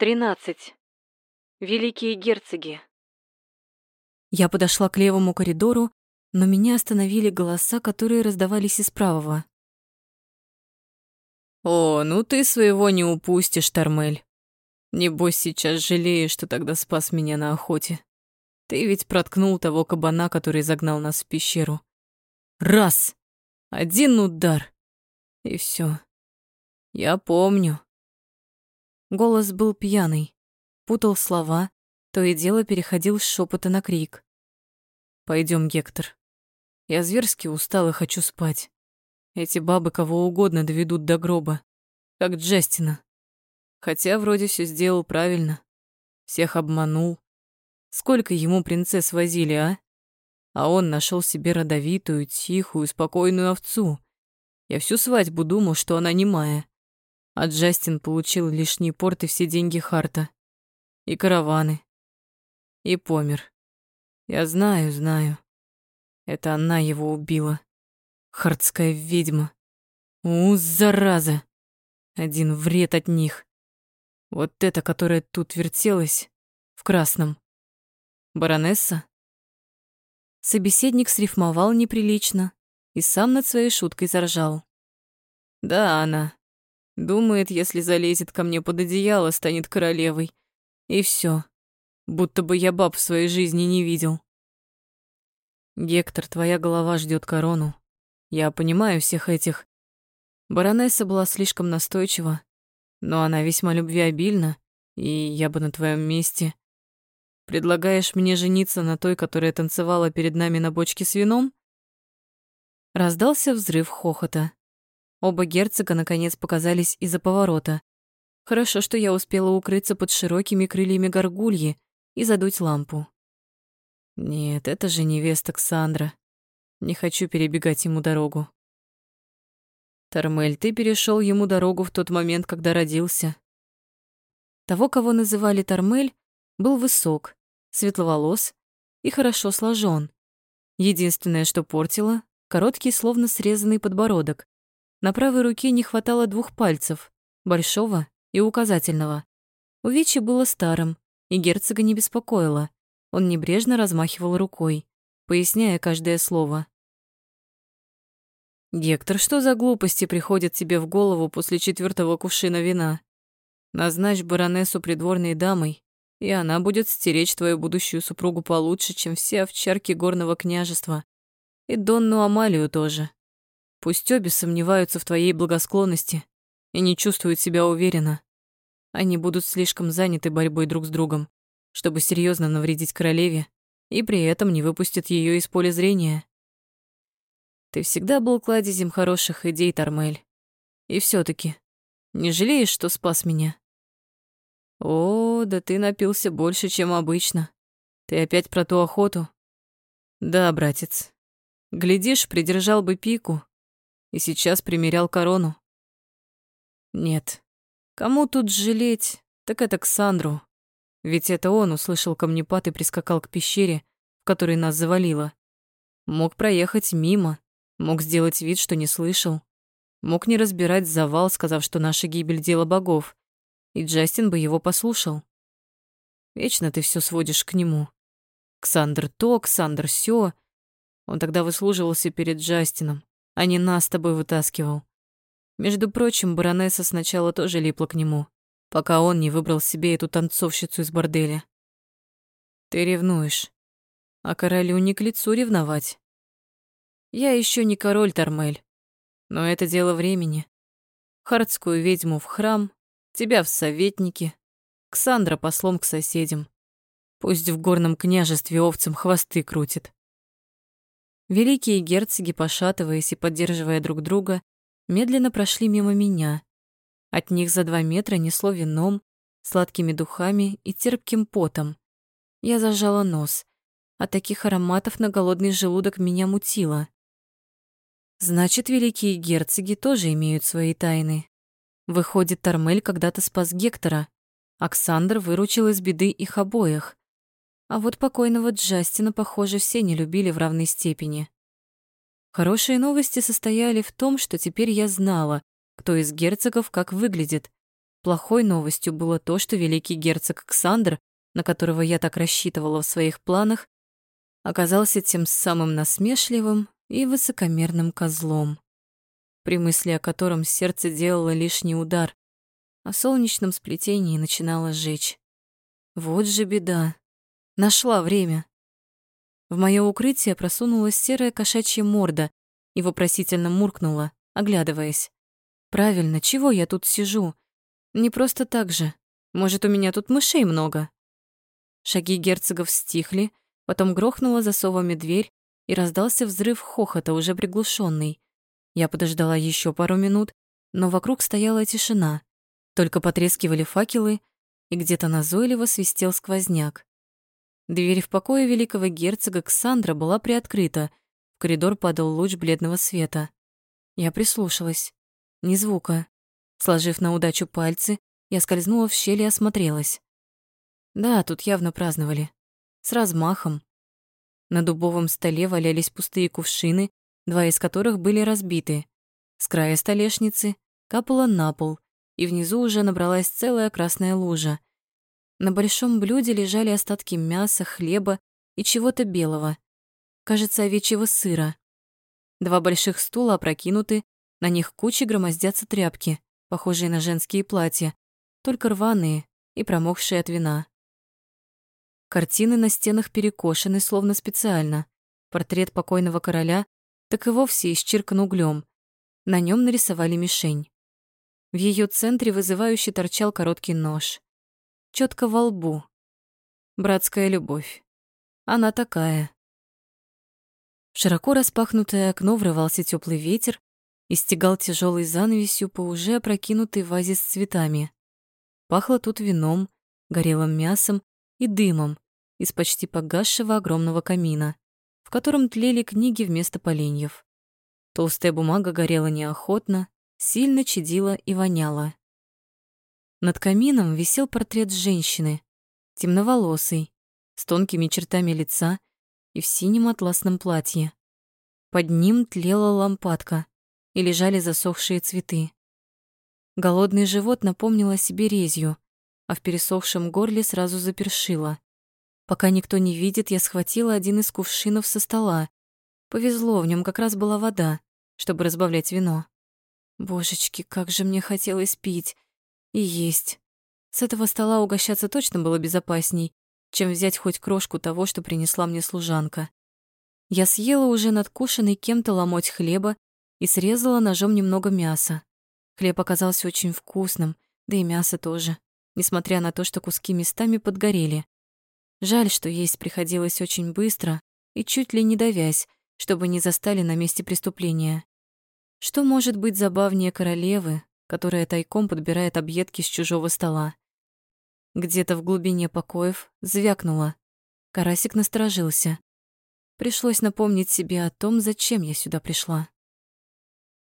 Тринадцать. Великие герцоги. Я подошла к левому коридору, но меня остановили голоса, которые раздавались из правого. «О, ну ты своего не упустишь, Тормель. Небось, сейчас жалеешь, что тогда спас меня на охоте. Ты ведь проткнул того кабана, который загнал нас в пещеру. Раз! Один удар. И все. Я помню». Голос был пьяный, путал слова, то и дело переходил с шепота на крик. Пойдем, Гектор. Я зверски устал и хочу спать. Эти бабы кого угодно доведут до гроба, как Джастина. Хотя вроде все сделал правильно. Всех обманул. Сколько ему принцесс возили, а? А он нашел себе родовитую, тихую, спокойную овцу. Я всю свадьбу думал, что она немая. А Джастин получил лишний порт и все деньги Харта. И караваны. И помер. Я знаю, знаю. Это она его убила. Хартская ведьма. У, зараза! Один вред от них. Вот эта, которая тут вертелась, в красном. Баронесса? Собеседник срифмовал неприлично и сам над своей шуткой заржал. Да, она. Думает, если залезет ко мне под одеяло, станет королевой. И все. Будто бы я баб в своей жизни не видел. Гектор, твоя голова ждет корону. Я понимаю всех этих. Баронесса была слишком настойчива, но она весьма любвеобильна, и я бы на твоем месте. Предлагаешь мне жениться на той, которая танцевала перед нами на бочке с вином? Раздался взрыв хохота. Оба герцога наконец показались из-за поворота. Хорошо, что я успела укрыться под широкими крыльями горгульи и задуть лампу. Нет, это же невеста Ксандра. Не хочу перебегать ему дорогу. Тормель, ты перешел ему дорогу в тот момент, когда родился. Того, кого называли Тормель, был высок, светловолос и хорошо сложен. Единственное, что портило, короткий, словно срезанный подбородок, на правой руке не хватало двух пальцев, большого и указательного. Увечье было старым, и герцога не беспокоило. Он небрежно размахивал рукой, поясняя каждое слово. «Гектор, что за глупости приходят тебе в голову после четвертого кувшина вина? Назначь баронессу придворной дамой, и она будет стеречь твою будущую супругу получше, чем все овчарки горного княжества. И Донну Амалию тоже. Пусть обе сомневаются в твоей благосклонности и не чувствуют себя уверенно. Они будут слишком заняты борьбой друг с другом, чтобы серьезно навредить королеве, и при этом не выпустят ее из поля зрения. Ты всегда был кладезем хороших идей, Тормель. И все таки не жалеешь, что спас меня? О, да ты напился больше, чем обычно. Ты опять про ту охоту? Да, братец. Глядишь, придержал бы пику, и сейчас примерял корону. Нет, кому тут жалеть, так это Ксандру. Ведь это он услышал камнепад и прискакал к пещере, в которой нас завалило. Мог проехать мимо, мог сделать вид, что не слышал. Мог не разбирать завал, сказав, что наша гибель — дело богов. И Джастин бы его послушал. Вечно ты все сводишь к нему. Ксандр то, Ксандр сё. Он тогда выслуживался перед Джастином а не нас с тобой вытаскивал. Между прочим, баронесса сначала тоже липла к нему, пока он не выбрал себе эту танцовщицу из борделя. Ты ревнуешь, а королю не к лицу ревновать. Я еще не король, Тормель, но это дело времени. Хардскую ведьму в храм, тебя в советники, Ксандра послом к соседям. Пусть в горном княжестве овцам хвосты крутит. Великие герцоги, пошатываясь и поддерживая друг друга, медленно прошли мимо меня. От них за два метра несло вином, сладкими духами и терпким потом. Я зажала нос. От таких ароматов на голодный желудок меня мутило. Значит, великие герцоги тоже имеют свои тайны. Выходит, Тормель когда-то спас Гектора. Оксандр выручил из беды их обоих. А вот покойного Джастина, похоже, все не любили в равной степени. Хорошие новости состояли в том, что теперь я знала, кто из герцогов как выглядит, Плохой новостью было то, что великий герцог Ксандр, на которого я так рассчитывала в своих планах, оказался тем самым насмешливым и высокомерным козлом, при мысли о котором сердце делало лишний удар, а в солнечном сплетении начинало жечь. Вот же беда. Нашла время. В моё укрытие просунулась серая кошачья морда и вопросительно муркнула, оглядываясь. Правильно, чего я тут сижу? Не просто так же. Может, у меня тут мышей много? Шаги герцогов стихли, потом грохнула засовами дверь, и раздался взрыв хохота, уже приглушенный. Я подождала еще пару минут, но вокруг стояла тишина. Только потрескивали факелы, и где-то назойливо свистел сквозняк. Дверь в покое великого герцога Ксандра была приоткрыта, в коридор падал луч бледного света. Я прислушалась. Ни звука. Сложив на удачу пальцы, я скользнула в щель и осмотрелась. Да, тут явно праздновали. С размахом. На дубовом столе валялись пустые кувшины, два из которых были разбиты. С края столешницы капало на пол, и внизу уже набралась целая красная лужа. На большом блюде лежали остатки мяса, хлеба и чего-то белого. Кажется, овечьего сыра. Два больших стула опрокинуты, на них кучи громоздятся тряпки, похожие на женские платья, только рваные и промокшие от вина. Картины на стенах перекошены, словно специально. Портрет покойного короля так и вовсе исчеркан углем. На нем нарисовали мишень. В ее центре вызывающе торчал короткий нож. Четко во лбу. Братская любовь. Она такая. В широко распахнутое окно врывался теплый ветер, и стегал тяжелой занавесью по уже опрокинутой вазе с цветами. Пахло тут вином, горелым мясом и дымом из почти погасшего огромного камина, в котором тлели книги вместо поленьев. Толстая бумага горела неохотно, сильно чадила и воняла. Над камином висел портрет женщины, темноволосой, с тонкими чертами лица и в синем атласном платье. Под ним тлела лампадка, и лежали засохшие цветы. Голодный живот напомнил о себе резью, а в пересохшем горле сразу запершило. Пока никто не видит, я схватила один из кувшинов со стола. Повезло, в нем как раз была вода, чтобы разбавлять вино. Божечки, как же мне хотелось пить и есть. С этого стола угощаться точно было безопасней, чем взять хоть крошку того, что принесла мне служанка. Я съела уже надкушенный кем-то ломоть хлеба и срезала ножом немного мяса. Хлеб оказался очень вкусным, да и мясо тоже, несмотря на то, что куски местами подгорели. Жаль, что есть приходилось очень быстро и чуть ли не давясь, чтобы не застали на месте преступления. Что может быть забавнее королевы, которая тайком подбирает объедки с чужого стола? Где-то в глубине покоев звякнуло. Карасик насторожился. Пришлось напомнить себе о том, зачем я сюда пришла.